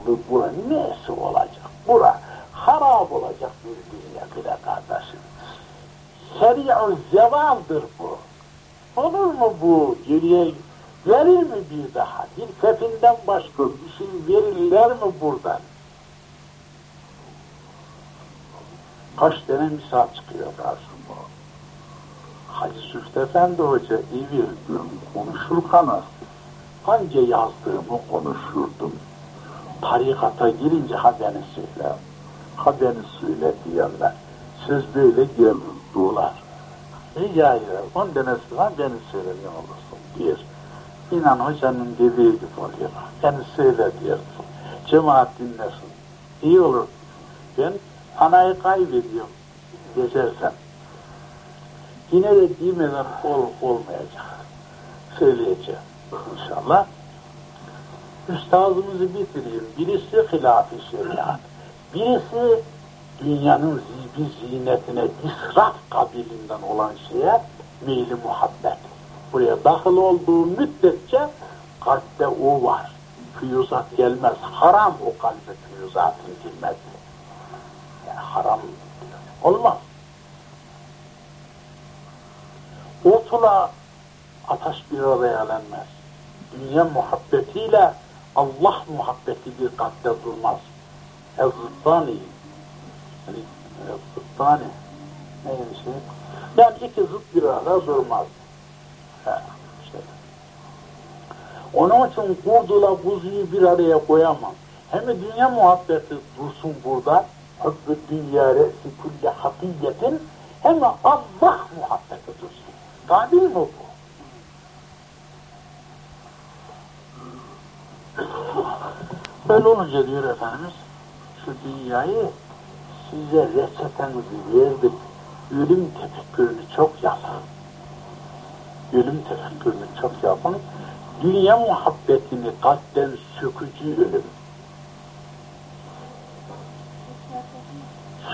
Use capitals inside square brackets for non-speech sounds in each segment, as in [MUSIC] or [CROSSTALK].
aklı bura nesi olacak? Bura harap olacak bir bile kardeşim. Şeri'u zevaldır bu. Olur mu bu? Geriye verir mi bir daha? Bir kefinden başka bir şey verirler mi buradan? Kaç tane misal çıkıyor karşıma. Hacı Süfte Efendi Hoca iyi bir konuşurken hangi yazdığımı konuşurdum. Tarikata girince ha beni söyle, ha beni söyle diyorlar. Söz böyle gelirdiler. Rica ederim, on denesi var beni söyle ne olursun diyor. İnan hocanın dediği gibi oluyor. Beni söyle diyorsun. Cemaat dinlesin. İyi olur. Ben anayı kaybediyorum geçersem. Yine de demeden ol, olmayacak. Söyleyeceğim inşallah. Üstazımızı bitireyim. Birisi hilaf-ı şeriat. Birisi dünyanın zibi zinetine israf kabilinden olan şeye meyli muhabbet. Buraya dahil olduğu müddetçe kalpte o var. Füyuzat gelmez. Haram o kalbe füyuzatın girmesi. Yani haram olmaz. Otla ateş bir araya gelenmez. Dünya muhabbetiyle Allah muhabbeti bir kalpte durmaz. Ez-zıttani yani zıttani neymiş şey? Yani iki zıt bir arada durmaz. Ha, işte. Onun için kurdula buzuyu bir araya koyamam. Hem dünya muhabbeti dursun burada. Hıbbü dünya re'si kulli hakiyetin hem Allah muhabbeti dursun. Kabil mi bu? Böyle olunca diyor Efendimiz, şu dünyayı size reçetenizi verdik, ölüm tefekkürünü çok yapın. Ölüm tefekkürünü çok yapın. Dünya muhabbetini kalpten sökücü ölüm.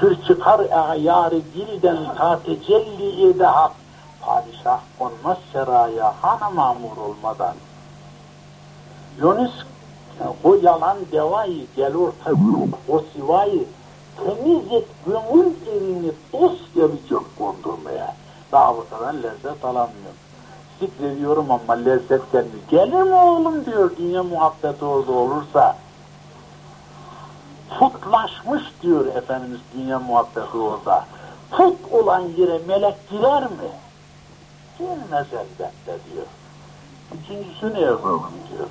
Sür çıkar ayarı dilden ta tecelli ede hak. Padişah konmaz seraya hana mamur olmadan. Yunus o yalan devayı gelur tabi o sivayı temiz et gönül erini dost gelecek kondurmaya. Davutadan lezzet alamıyorum. Zikrediyorum ama lezzet gelmiyor. Gelir mi oğlum diyor dünya muhabbeti orada olursa. Putlaşmış diyor Efendimiz dünya muhabbeti orada. Put olan yere melek girer mi? Girmez elbette diyor. Üçüncüsü ne yapalım diyor.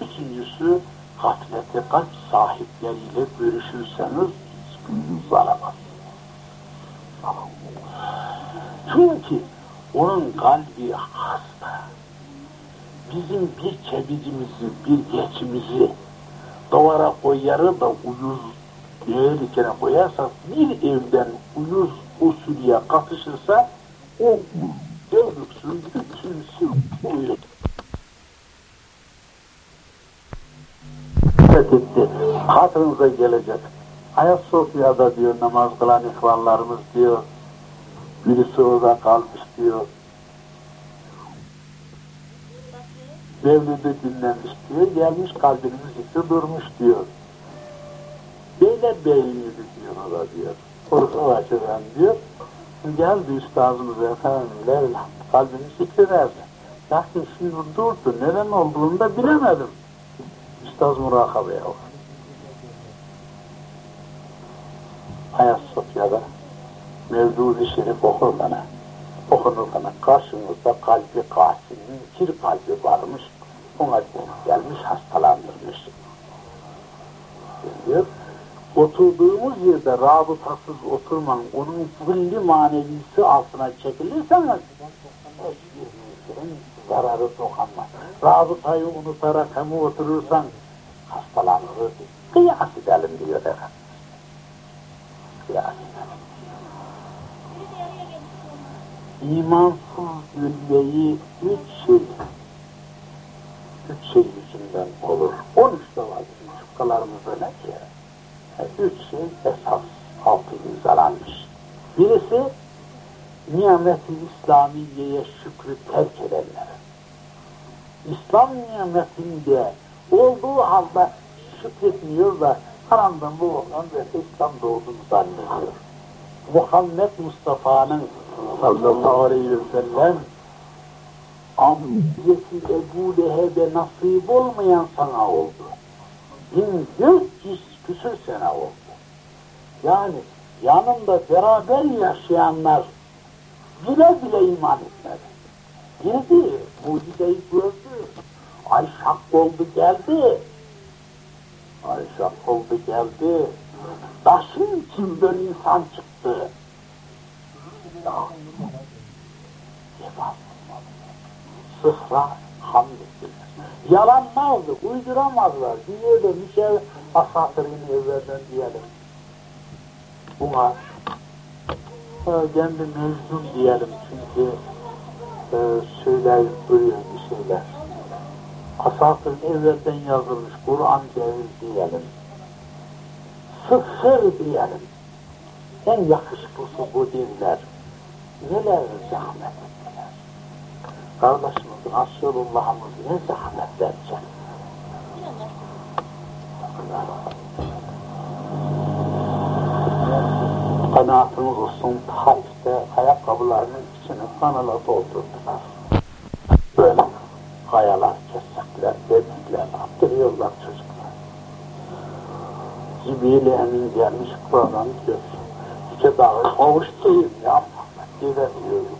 Üçüncüsü gaflete kalp sahipleriyle görüşürseniz hiçbiriniz alamaz. Çünkü onun kalbi hasta. Bizim bir kebidimizi, bir geçimizi duvara koyarı da uyuz değerlikene koyarsak bir evden uyuz usulüye katışırsa o dövüksün, bütünsün, uyur. Etti. Hatırınıza gelecek. Ayasofya'da diyor namaz kılan ihvanlarımız diyor. Birisi orada kalmış diyor. Mevlüt'ü dinlenmiş diyor. Gelmiş kalbinin zikri durmuş diyor. Beyler beyliydi diyor o diyor. Orası açıdan diyor. Geldi üstazımız efendim Leyla. Kalbini zikri nerede? Lakin şimdi durdu. Neden olduğunu da bilemedim. Üstaz murakabeye var. Ayasofya'da Mevdudi Şerif okur bana. Okunurken karşımızda kalbi kasinin kir kalbi varmış. Ona gelmiş hastalandırmış. Diyor. Oturduğumuz yerde rabıtasız oturman, onun külli manevisi altına çekilirseniz hiçbir zararı dokanmaz. Rabıtayı unutarak hem oturursan hastalanır. Kıyas edelim diyor efendim. Kıyas edelim. İmansız ülveyi üç şey, üç şey yüzünden olur. On üçte var bizim şıkkalarımızda ne ki? Üç şey esas altı imzalanmış. Birisi nimet-i İslamiye'ye şükrü terk edenler. İslam nimetinde olduğu halde şükretmiyor da anamdan babamdan ve İslam doğduğunu zannediyor. Muhammed Mustafa'nın sallallahu aleyhi ve sellem amcası Ebu Leheb'e nasip olmayan sana oldu. 1400 küsür sene oldu. Yani yanında beraber yaşayanlar bile bile iman etmedi. Girdi, mucizeyi gördü. Ay şak oldu geldi. Ay şak oldu geldi. Taşın içinden insan çıktı. Cevap Sıhra hamd ettiler. Yalanmazdı, uyduramazlar. Diyordu bir şey asatırını evvelden diyelim. Buna e, kendi mevzum diyelim çünkü e, söyleyip duruyor bir şeyler. Asatın evvelden yazılmış Kur'an ceviz diyelim. Sıfır diyelim. En yakışıklısı bu dinler. Neler zahmet ettiler. Kardeşimiz Resulullah'ımız ne zahmet verecek. Kanaatımız olsun Taif'te ayakkabılarının içine kanala doldurdular. Böyle kayalar, attırıyorlar çocuklar. Cibril Emin gelmiş buradan diyor. İki dağı kavuşturayım ya gidemiyorum.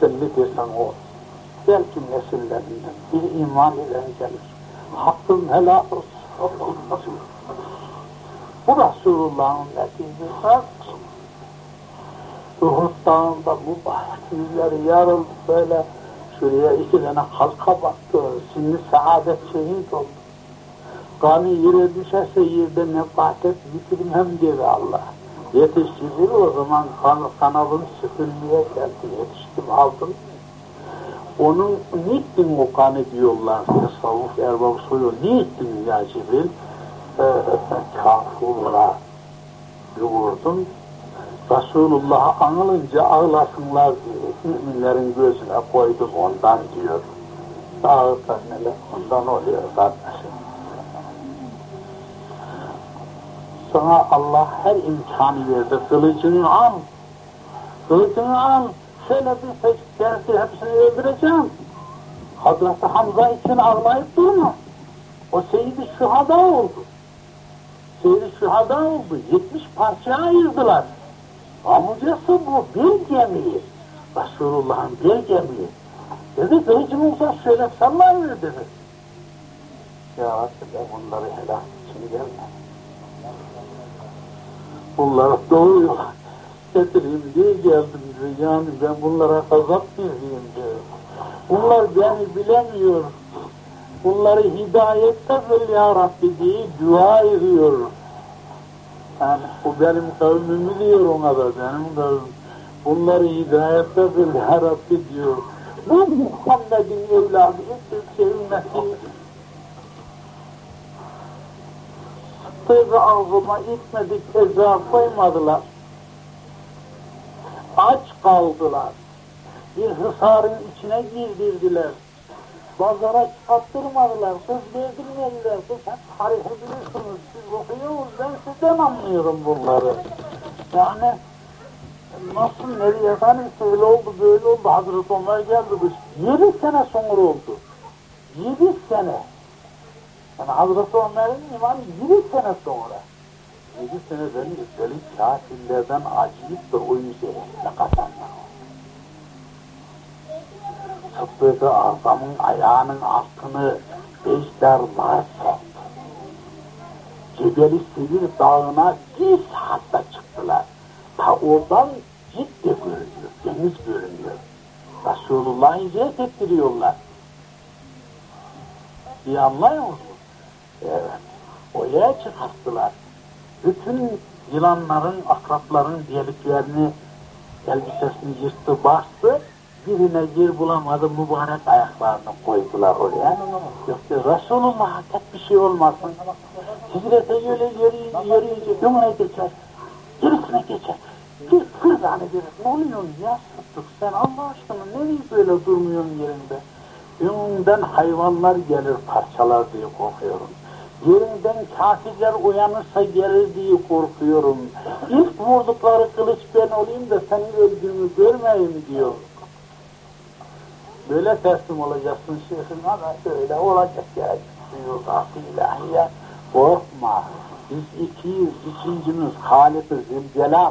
Sen ne dersen o. Belki nesillerinden bir iman ile gelir. Hakkın helal olsun. Bu Resulullah'ın neticesi Uhud dağında mübarek yüzleri yarıldı böyle şuraya iki tane halka baktı. Şimdi saadet şehit oldu. Kanı yere düşerse yerde nefatet bitirmem dedi Allah. Yetiştirir o zaman kan, kanalın süpürmeye geldi. Yetiştim aldım. Onun niçin o kanı diyorlar tasavvuf erbabı soruyor. Niçin ya Cibril? Ee, [LAUGHS] kafurla yoğurdum. Resulullah'ı anılınca ağlasınlar diyor. Müminlerin gözüne koydum ondan diyor. Ağırtan neler ondan oluyor kardeşim. Sana Allah her imkanı verdi. Kılıcını al. Kılıcını al. Şöyle bir seçip dersi hepsini öldüreceğim. Hazreti Hamza için ağlayıp durma. O Seyyid-i Şühada oldu. Seyyid-i Şühada oldu. 70 parçaya ayırdılar. Amcası bu bir gemi. Resulullah'ın bir gemi. Dedi kılıcını uzat şöyle sallayır dedi. Ya Rabbi bunları helak için gelmem. Bunları doğuyor. Getireyim diye geldim diyor. Yani ben bunlara kazap dizeyim diyor. Bunlar beni bilemiyor. Bunları hidayette bil ya Rabbi diye dua ediyor. Yani bu benim kavmimi diyor ona da benim kavmim. Bunları hidayette bil ya Rabbi diyor. Bu Muhammed'in evladı ettik sevmesi. Sıddığı ağzıma itmedik, eza koymadılar. Aç kaldılar. Bir hısarın içine girdirdiler. Pazara çıkarttırmadılar, söz verdirmediler. Siz hep tarihi bilirsiniz, siz okuyorsunuz, ben sizden anlıyorum bunları. Yani nasıl nereye efendim şöyle oldu, böyle oldu, Hazreti Ömer geldi, bu yedi sene sonra oldu. Yedi sene. Yani Hazreti Ömer'in imanı yedi sene sonra. Yedi seneden üstelik kafirlerden acıyıp da o yüzeye kazanlar. Sıddık-ı Azam'ın ayağının altını ejderler soktu. Cebeli Sivir Dağı'na bir saatte çıktılar. Ta oradan ciddi görünüyor, deniz görünüyor. Resulullah'ı ziyaret ettiriyorlar. İyi musunuz? Evet. Oraya çıkarttılar. Bütün yılanların, akrapların deliklerini, elbisesini yırttı, bastı. Birine yer bulamadı, mübarek ayaklarını koydular oraya. Yoksa Resulullah'a tek bir şey olmasın. Hicrete öyle yürüyünce, yürüyünce önüne geçer, gerisine geçer. Bir kırdane verir. Ne oluyorsun ya Sıddık sen Allah aşkına nereye böyle durmuyorsun yerinde? Önünden hayvanlar gelir parçalar diye korkuyorum. Yerinden kafirler uyanırsa gelir diye korkuyorum. İlk vurdukları kılıç ben olayım da senin öldüğünü görmeyeyim diyor. Böyle teslim olacaksın şeyhim ama öyle olacak ya. Diyor Gafı ilahiye korkma. Biz ikiyiz, ikincimiz Halik-i Zülcelal.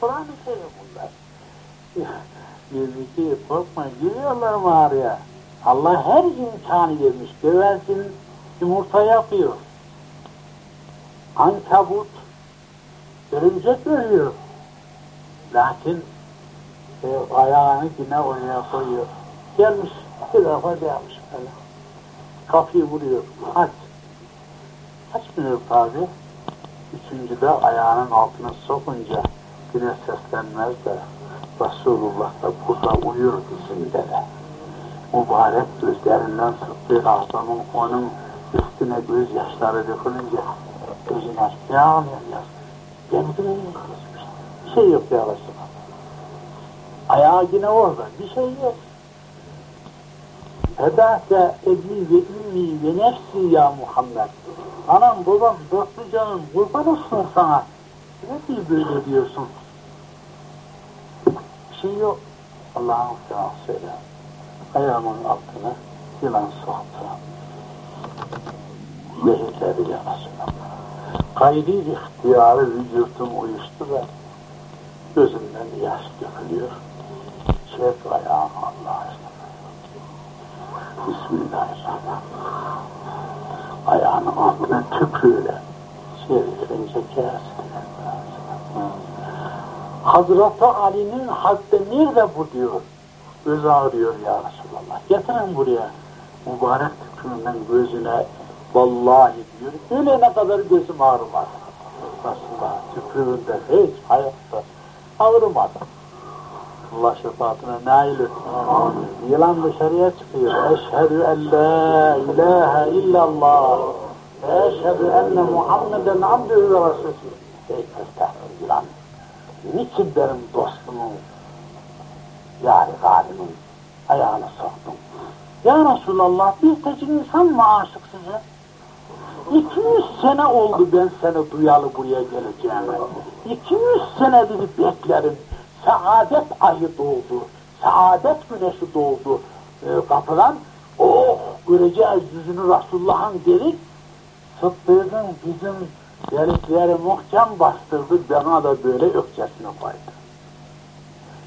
Kur'an-ı Kerim bunlar. [LAUGHS] Biz iki korkma giriyorlar mağaraya. Allah her imkanı vermiş. Güvercin yumurta yapıyor. Ankabut örümcek örüyor. Lakin e, ayağını yine oraya koyuyor. Gelmiş, defa gelmiş böyle. Kapıyı vuruyor, aç. Açmıyor tabi. Üçüncüde ayağının altına sokunca yine seslenmez de Resulullah da burada uyur dizinde de. Mübarek gözlerinden sıktığı adamın onun üstüne gözyaşları dökülünce gözünü aç. Ne ağlıyor ya? Beni de bir şey yok ya Resulallah. Ayağı yine orada, bir şey yok. Fedâke ebi ve ümmi ve nefsi ya Muhammed. Anam babam dörtlü canım kurban olsun sana. Ne diye böyle diyorsun? Bir şey yok. Allah'ın selam söyle. Ayağımın altına yılan soktu. Zehirleri ya Resulallah. Gayri ihtiyarı vücudum uyuştu ve gözümden yaş dökülüyor. Çek ayağımı Allah aşkına. Bismillahirrahmanirrahim. Ayağının altına tükrüyle çevirince gelsin. Hazreti Ali'nin haddi nerede bu diyor. Göz ağrıyor ya Resulallah. Getirin buraya. Mübarek tükrüğünden gözüne vallahi diyor. Ölene kadar gözüm ağrımaz. Resulullah tükrüğünde hiç hayatta ağrımadı. Allah şefaatine nail etsin. Yılan dışarıya çıkıyor. Eşhedü en la ilahe illallah. Eşhedü enne Muhammeden abdühü ve resulü. Ey köstahlı yılan. Niçin benim dostumun, yani galimin ayağını soktun? Ya Resulallah bir tek insan mı aşık size? 200 sene oldu ben seni duyalı buraya geleceğime. 200 senedir beklerim saadet ayı doğdu, saadet güneşi doğdu e, kapıdan. Oh göreceğiz yüzünü Resulullah'ın dedik. Sıddığın bizim delikleri muhkem bastırdı, bana da böyle ökçesini koydu.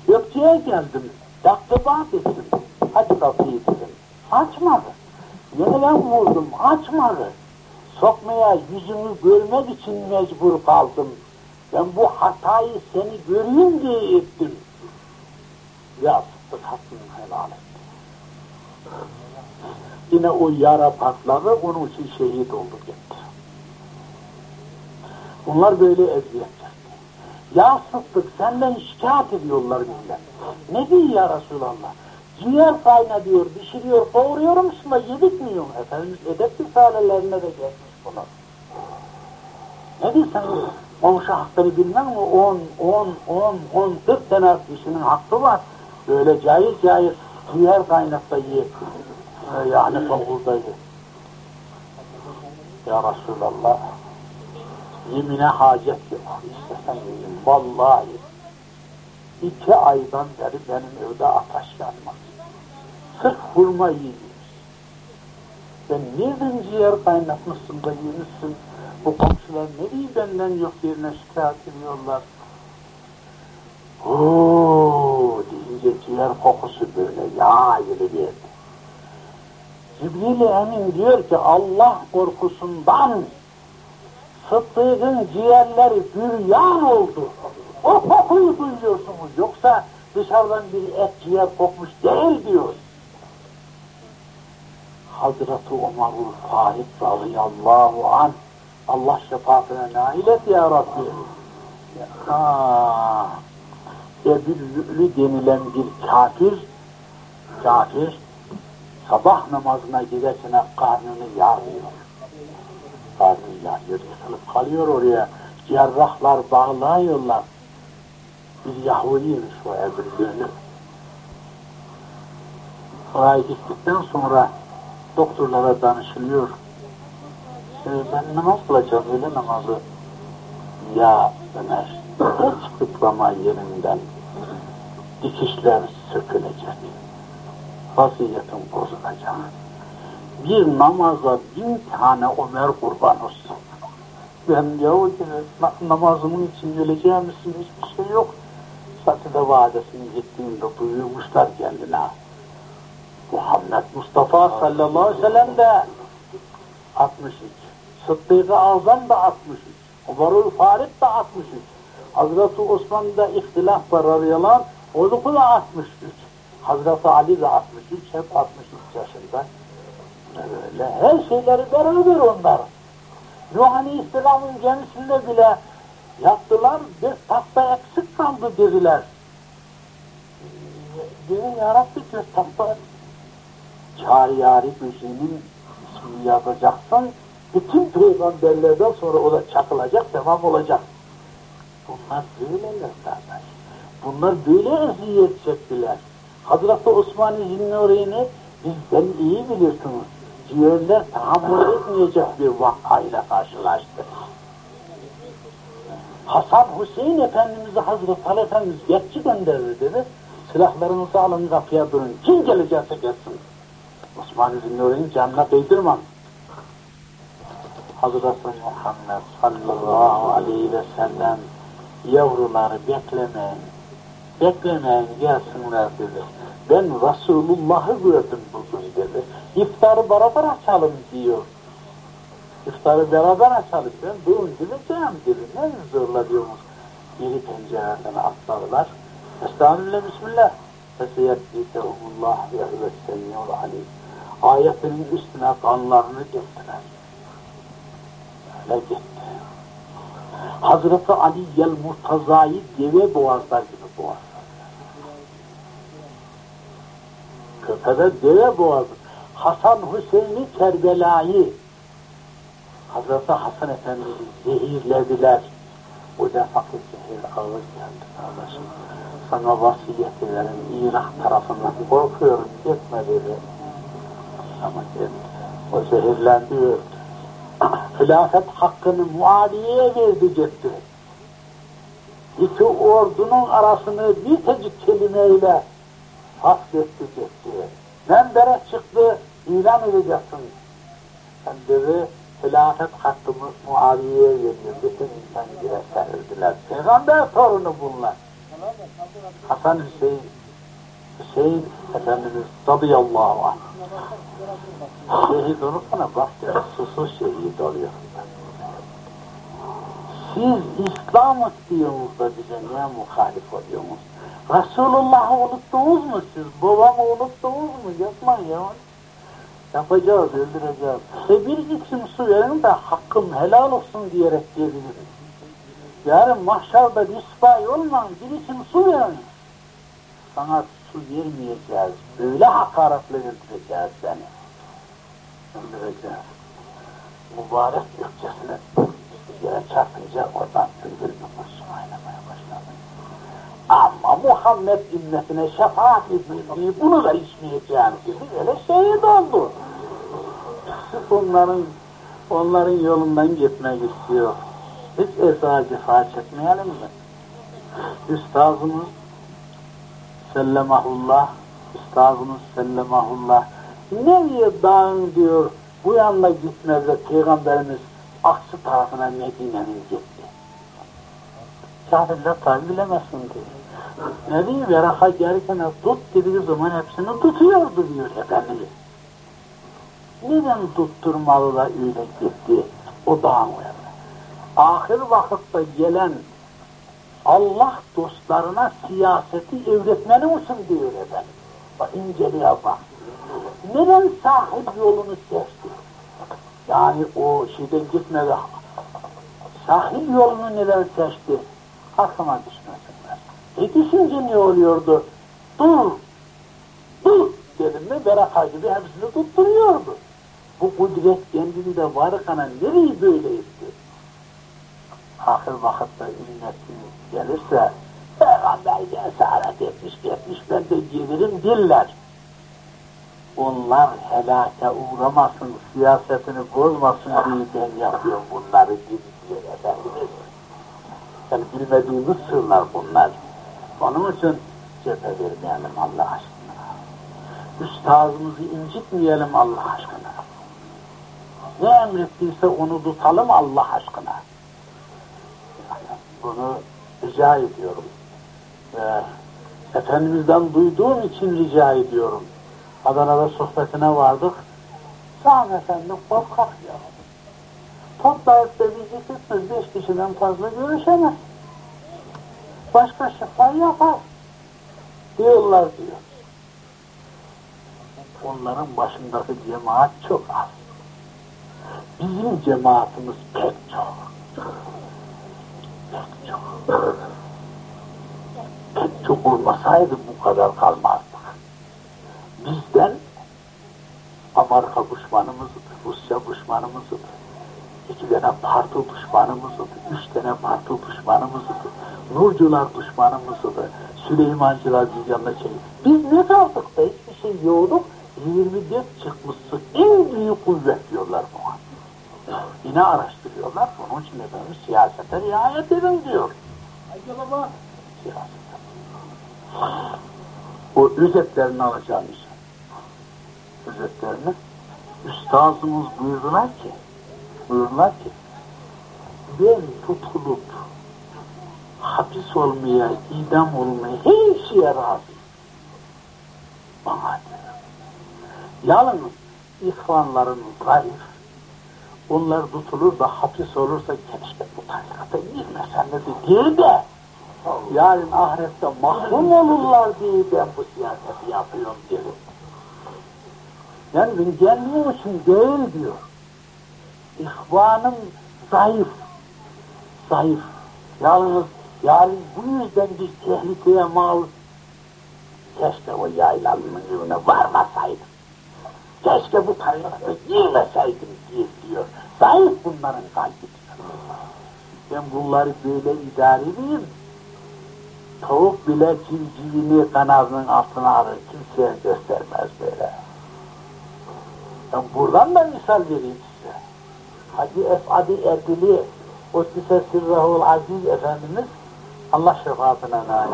Ökçeye geldim, daktıba ettim, hadi kapıyı dedim. Açmadı. Yeniden vurdum, açmadı. Sokmaya yüzümü görmek için mecbur kaldım. Ben bu hatayı seni göreyim diye ettim. Ya sıktık hakkını helal et. Yine o yara patladı, onun için şehit oldu gitti. Bunlar böyle eziyet çekti. Ya sıktık senden şikayet ediyorlar millet. Ne diyor ya Resulallah? Ciğer kayna diyor, pişiriyor, kavuruyor musun da yedik mi yiyor? Efendimiz edep risalelerine de gelmiş bunlar. Ne diyorsun? komşu hakkını bilmem mi? 10, 10, 10, 10, 40 tane kişinin hakkı var. Böyle caiz caiz ciğer kaynakta ye. Ee, yani kavuldaydı. Ya Resulallah yemine hacet yok. İstesen yemin. Vallahi iki aydan beri benim evde ateş yanmaz. Sırf hurma yiyoruz. Sen nereden ciğer kaynatmışsın da yemişsin? Bu komşular ne diye benden yok yerine şikayet ediyorlar. Ooo deyince ciğer kokusu böyle yağ gibi geldi. Cibril-i Emin diyor ki Allah korkusundan Sıddık'ın ciğerleri büryan oldu. O kokuyu duyuyorsunuz. Yoksa dışarıdan bir et ciğer kokmuş değil diyor. Hazreti Ömer'ül Farid radıyallahu anh Allah şefaatine nail et ya Rabbi. Ha, Ebu'l denilen bir kafir, kafir sabah namazına giderken karnını yarıyor. Karnını yarıyor, yıkılıp kalıyor oraya. Cerrahlar bağlıyorlar. Bir Yahudiymiş o Ebu'l Oraya gittikten sonra doktorlara danışılıyor Şimdi ben namaz kılacağım öyle namazı. Ya Ömer, hiç kıplama yerinden dikişler sökülecek. Vaziyetin bozulacak. Bir namaza bin tane Ömer kurban olsun. Ben yahu na namazımın için öleceğim misin hiçbir şey yok. Satide vadesini gittiğinde duyurmuşlar kendine. Muhammed Mustafa sallallahu aleyhi ve sellem de 63. Sıddık-ı Azam da 63. Umarul Farid de 63. Hazreti Osman'da ihtilaf var arayalan, oluku da 63. Hazreti Ali de 63, hep 63 yaşında. Öyle her şeyleri beraber onlar. Nuh Aleyhisselam'ın gemisinde bile yaptılar, bir tahta eksik kaldı dediler. Dedi ya Rabbi bir tahta Çağrı Hüseyin'in ismini yazacaksın, bütün peygamberlerden sonra o da çakılacak, devam olacak. Bunlar böyleler kardeş. Bunlar böyle eziyet çektiler. Hazreti Osman Zinnuri'ni bizden iyi bilirsiniz. Ciğerler tahammül etmeyecek bir vakayla karşılaştı. Hasan Hüseyin Efendimiz'i Hazreti Ali Efendimiz geççi gönderdi dedi. Silahlarınızı alın kapıya durun. Kim gelecekse gelsin. Osman Zinnuri'nin canına kıydırmam. Hazreti Muhammed sallallahu aleyhi ve sellem yavruları beklemeyin, beklemeyin gelsinler dedi. Ben Resulullah'ı gördüm bugün dedi. İftarı beraber açalım diyor. İftarı beraber açalım. Ben bugün gideceğim dedi. Ne zorla diyormuş. Biri pencereden atladılar. Estağfirullah, Bismillah. Feseyyeddikehumullah ve hüvessemiyor aleyh. Ayetinin üstüne kanlarını döktüler. Öyle gitti. Hazreti Ali yel Murtaza'yı deve boğazlar gibi boğazlar. Köpede deve boğazı. Hasan Hüseyin'i Kerbela'yı Hazreti Hasan Efendi'yi zehirlediler. O defaki zehir ağır geldi kardeşim. Sana vasiyet ederim Irak tarafından korkuyorum gitme dedi. Gitti. O zehirlendi öldü [CLEARS THROAT] hilafet hakkını Muaviye'ye verdi gitti. İki ordunun arasını bir tecik kelimeyle fasletti gitti. Menbere çıktı, ilan edeceksin. Sen dedi, hilafet hakkımı Muaviye'ye veriyor. Bütün insan bire serildiler. Peygamber torunu bunlar. Hasan Hüseyin, Hüseyin Efendimiz radıyallahu anh. Şehit olursa bak ya, susuz şehit oluyor. Siz İslam istiyorsunuz da bize niye muhalif oluyorsunuz? Resulullah'ı unuttunuz mu siz? Babamı unuttunuz mu? Yapmayın ya. Yapacağız, öldüreceğiz. E bir içim su verin de hakkım helal olsun diyerek diyebiliriz. Yarın mahşerde rüsvay olmam, bir içim su verin. Sana su vermeyeceğiz. Böyle hakaretle öldüreceğiz seni. Öldüreceğiz. Mübarek gökçesine yere çarpınca oradan bir kurşun oynamaya başladı. Ama Muhammed ümmetine şefaat edildiği bunu da içmeyeceğim gibi öyle şehit oldu. Onların, onların yolundan gitmek istiyor. Hiç eza cefa çekmeyelim mi? Üstazımız sellemahullah, üstazımız sellemahullah, nereye dağın diyor, bu yanına gitmezler Peygamberimiz aksi tarafına Medine'nin gitti. Kafirler tabi bilemezsin diyor. Nebi Veraha gelirken tut dediği zaman hepsini tutuyordu diyor Efendimiz. Neden tutturmalı da öyle gitti o dağın yanına? Ahir vakitte gelen Allah dostlarına siyaseti öğretmeni misin diyor efendim. Bak inceliğe bak. Neden sahip yolunu seçti? Yani o şeyden gitmedi. Sahip yolunu neden seçti? Aklıma düşmesinler. E düşünce ne oluyordu? Dur! Dur! Dedim mi Beraka gibi hepsini tutturuyordu. Bu kudret kendinde varkana nereyi böyle etti? Ahir vakitte ümmetimiz gelirse Peygamber cesaret etmiş, etmiş ben de gelirim diller. onlar helake uğramasın, siyasetini bozmasın diye ben yapıyorum bunları diye Efendimiz. Yani bilmediğimiz sırlar bunlar. Onun için cephe vermeyelim Allah aşkına. Üstazımızı incitmeyelim Allah aşkına. Ne emrettiyse onu tutalım Allah aşkına. Bunu rica ediyorum. Ve Efendimiz'den duyduğum için rica ediyorum. Adana'da sohbetine vardık. Sağ efendim korkak ya. Toplayıp da bizi tutmaz, beş kişiden fazla görüşemez. Başka şifa yapar. Diyorlar diyor. Onların başındaki cemaat çok az. Bizim cemaatimiz pek çok. Pek çok olmasaydı bu kadar kalmazdık. Bizden Amerika düşmanımızdı, Rusya düşmanımızdı, iki tane parti düşmanımızdı, üç tane parti düşmanımızdı, Nurcular düşmanımızdı, Süleymancılar biz yanına çekildi. Biz ne kaldık da hiçbir şey yoktuk, 24 çıkmışsın, en büyük kuvvet diyorlar buna. Yine araştırıyorlar, bunun için efendim siyasete riayet edin diyor. Acaba siyasete. O özetlerini alacağım işte. Özetlerini. Üstazımız buyurdular ki, buyurdular ki, ben tutulup hapis olmaya, idam olmaya, her şeye razıyım. Bana diyor. Yalnız ihvanların zayıf, onlar tutulur da hapis olursa keşke bu tarikata girmesen de değil de yarın ahirette mahrum olurlar diye ben bu siyaseti yapıyorum diyor. Yani ben kendim için değil diyor. İhvanım zayıf. Zayıf. Yalnız yarın bu yüzden biz tehlikeye maruz keşke o yaylanın yönüne varmasaydım. Keşke bu tarikata girmeseydim diyor. Zayıf bunların kalbi diyor. Ben bunları böyle idare edeyim. Tavuk bile civcivini kanadının altına alır, kimseye göstermez böyle. Ben buradan da misal vereyim size. Hacı Esad-ı Erdili, Kuddise Sirrahul Aziz Efendimiz, Allah şefaatine nail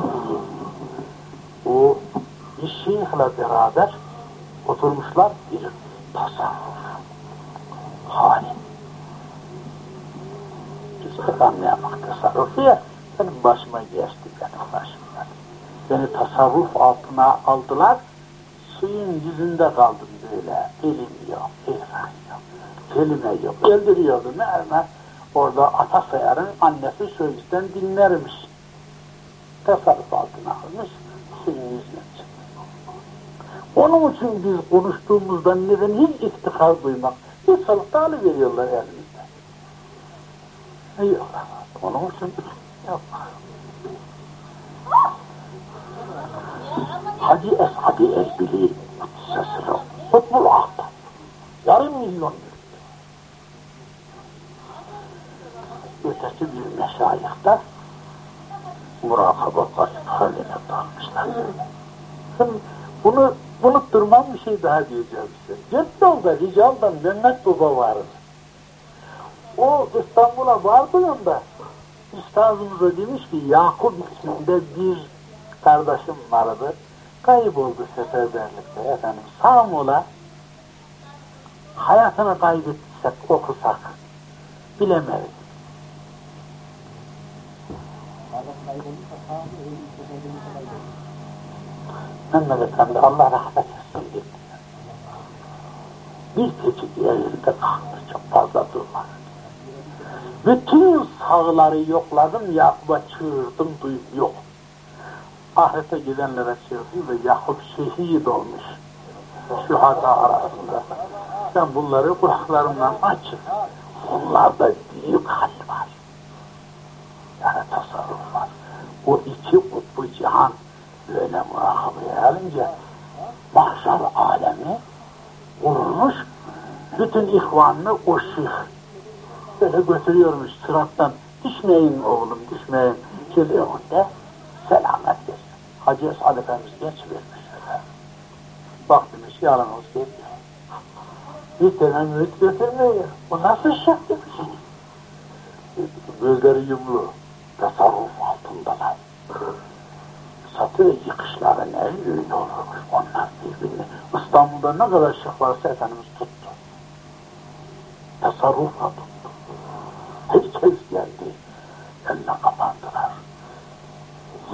O bir şeyhle beraber oturmuşlar bir tasavvuf hali. Biz pek anlayamadık tasavvufu ya, benim başıma geçti benim başımdan. Beni tasavvuf altına aldılar, suyun yüzünde kaldım böyle. Elim yok, irfan yok, kelime yok. Öldürüyordu meğerme. Orada ata sayarın annesi sözden dinlermiş. Tasarruf altına almış, suyun yüzüne çıktı. Onun için biz konuştuğumuzdan neden hiç iftihar duymak, bir salıkta alıveriyorlar elimizde. Yok, onun için yok. Hacı Esad-ı Erbili sesini Kutbul Ahbap yarım milyon. Ötesi bir meşayihte murakaba haline dalmışlar. Şimdi bunu unutturmam bir şey daha diyeceğim size. Ceddal'da Rical'dan Mehmet Baba vardı. O İstanbul'a vardığında üstazımıza demiş ki Yakup isminde bir kardeşim vardı. Kayboldu seferberlikte efendim. Sağ ola hayatını kaybetsek, okusak bilemeyiz. Mehmet Efendi Allah rahmet etsin gitti. Bir keçi yerinde kalktı çok fazla durmadı. Bütün sağları yokladım, Yakup'a çığırdım, duyum yok. Ahirete gidenlere çığırdı ve Yakup şehit olmuş. Şuhada arasında. Ben bunları kulaklarımdan açıp, onlarda büyük hal var. Yani tasarruf var. O iki kutbu cihan böyle murakabeye alınca mahşer alemi vurmuş, bütün ihvanını o şeyh böyle götürüyormuş sırattan. Düşmeyin oğlum, düşmeyin. Şöyle önde selamet versin. Hacı Esad Efendimiz geç vermiş. Bak demiş yalnız geliyor. Bir tane mürit götürmüyor. Bu nasıl şak demiş. Gözleri yumlu. Tasarruf altındalar. Satı yıkışları ne öyle olurmuş. Onlar birbirini. İstanbul'da ne kadar şık varsa Efendimiz tuttu. Tasarrufa tuttu. Herkes geldi. Eline kapandılar.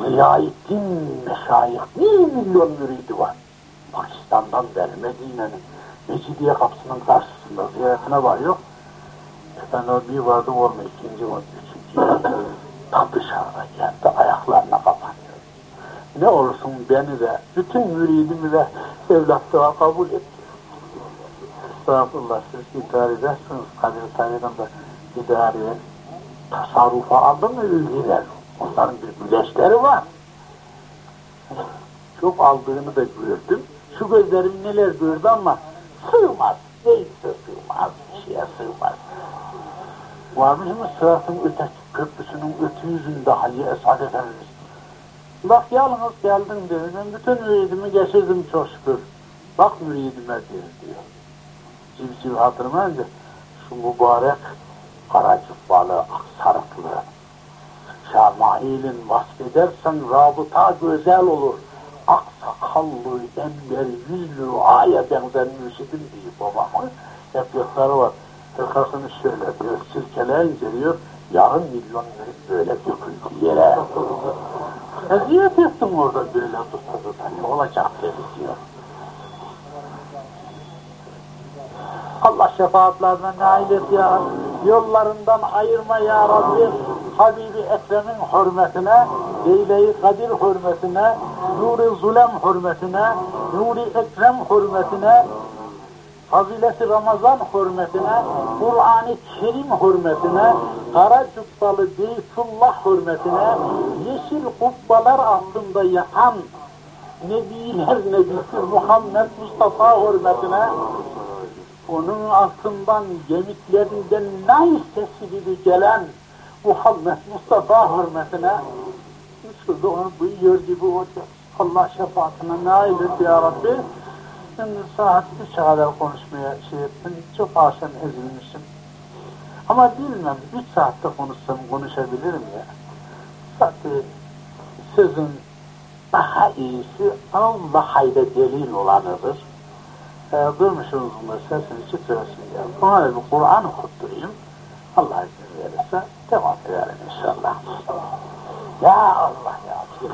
Ziyaettin meşayih bir milyon müridi var. Pakistan'dan beri Medine'nin Mecidiye kapısının karşısında ziyaretine var yok. Efendim bir vardı olma ikinci var, üçüncü tam dışarıda geldi ayaklarına kapanıyor. Ne olursun beni de, bütün müridimi de evlatlığa kabul et. Estağfurullah siz idare edersiniz Kadir Tarik'ında idareye tasarrufa aldı mı ülkeler? Onların bir güleşleri var. Çok aldığını da gördüm. Şu gözlerim neler gördü ama sığmaz. Neyse sığmaz, bir şeye sığmaz. Varmış mı sıratın öteki köprüsünün öte yüzünde Ali Esad Efendimiz. Bak yalnız geldin dedi. Ben bütün müridimi geçirdim çok şükür. Bak müridime diyor. Civciv hatırlayınca şu mübarek kara cübbalı, aksarıklı, şamahilin vasfedersen rabıta güzel olur. Aksakallı, ember, yüzlü, aya benzer mürşidim diyor babamın. Hep yokları var. Hırkasını şöyle diyor, sirkeleyince diyor, yarım milyon böyle döküldü yere. Eziyet ettim orada böyle tuta tuta, ne olacak dedi diyor. Allah şefaatlerine nail et ya Yollarından ayırma ya Rabbi. Habibi Ekrem'in hürmetine, Leyle-i Kadir hürmetine, Nuri Zulem hürmetine, Nuri Ekrem hürmetine, Fazileti Ramazan hürmetine, Kur'an-ı Kerim hürmetine, Kara Cübbalı Beytullah hürmetine, yeşil kubbalar altında yatan Nebiler Nebisi Muhammed Mustafa hürmetine, onun altından gemiklerinde naif sesi gibi gelen Muhammed Mustafa hürmetine şurada onu duyuyor gibi olacak. Allah şefaatine nail et ya Rabbi. Şimdi saat üçe kadar konuşmaya şey ettim. Çok aşan ezilmişim. Ama bilmem, üç saatte konuşsam konuşabilirim ya. Zaten sözün daha iyisi Allah hayda delil olanıdır e, duymuşsunuz bunları sesini çıtırasın diye. Ona bir Kur'an okutturayım. Allah izin verirse devam edelim inşallah. Ya Allah ya. Bir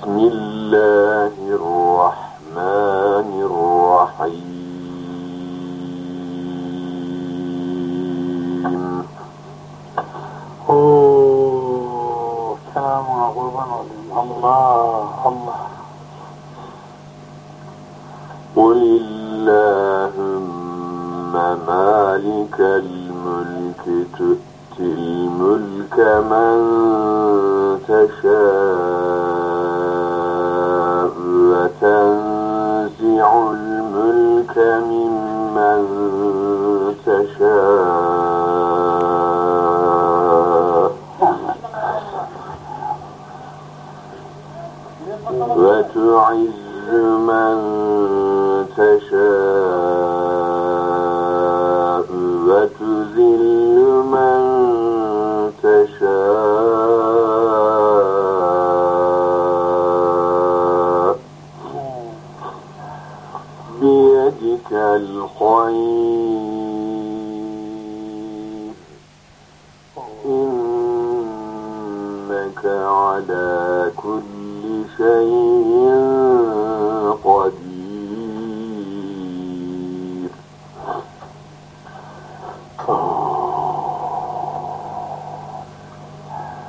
بسم الله الرحمن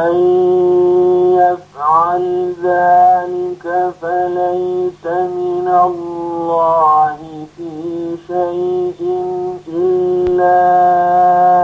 ومن يفعل ذلك فليس من الله في شيء إلا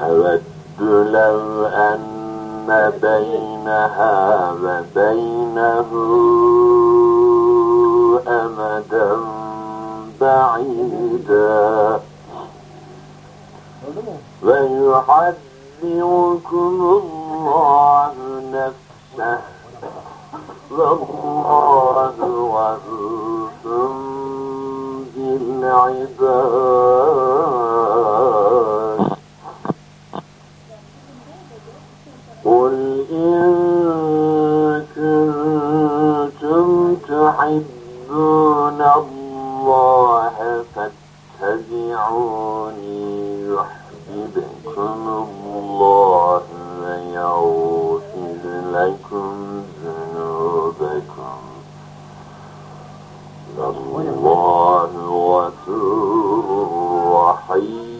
تود لو أن بينها وبينه أمدا بعيدا. ويحذركم الله نفسه. والله رؤوف بالعباد قل إن كنتم تحبون الله فاتبعوني يحببكم الله ويغفر لكم ذنوبكم. والله غفور رحيم.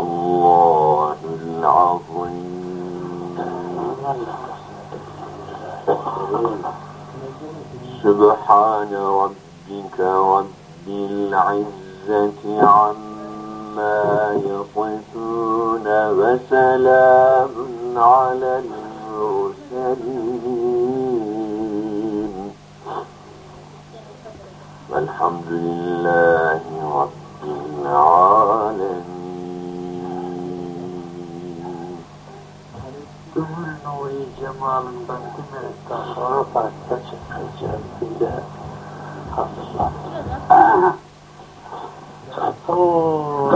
الله العظيم. سبحان ربك رب العزة عما عما يصفون وسلام على المرسلين. والحمد لله رب العالمين. دور نوري جمال بنتم التصرف على التشكيل جلبي حفظ الله Oo.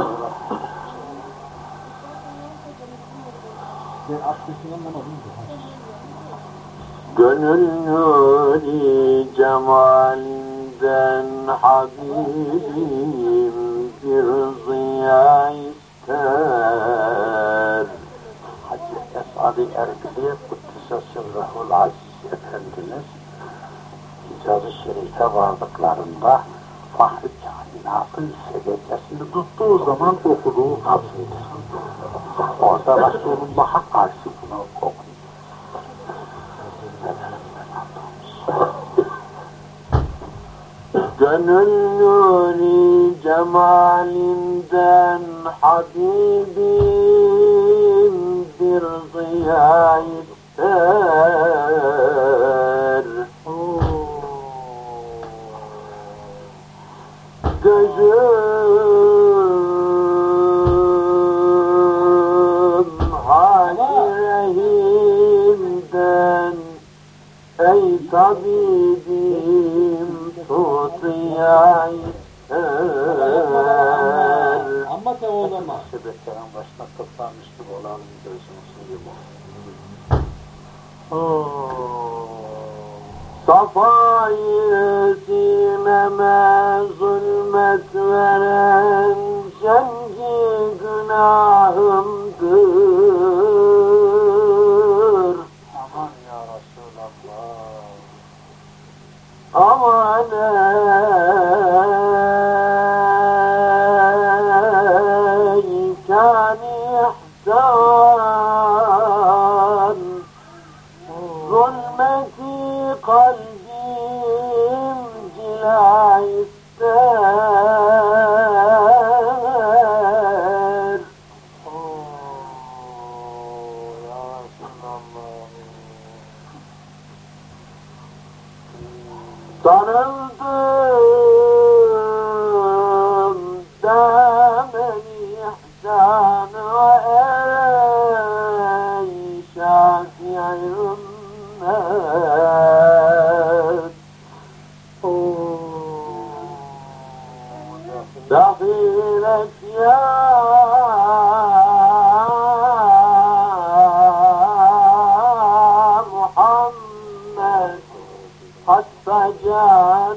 Gönül nuri cemalinden Habibim bir ziya ister. Hacı Esad-ı Erbil'i Kuddise Sırrahul Aziz Efendimiz Hicaz-ı Şerif'e vardıklarında Fahri Kainat'ın sedekesini tuttuğu zaman okuduğu kazıydı. Orada Resulullah'a karşı bunu okuyun. Gönül nuri cemalinden Habibim bir ey şafi ümmet ya Muhammed Hatta can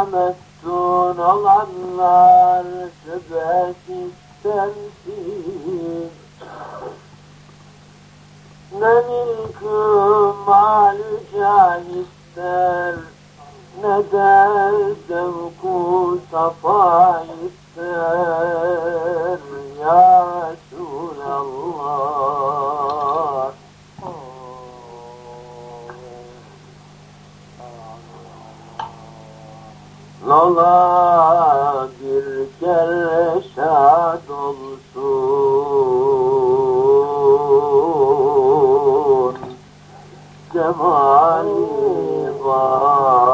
meftun olanlar şüphesiz sensin. Ne mülkü malü cah ister, ne de zevku safa ister. Ya Lola bir kere şad olsun Cemali va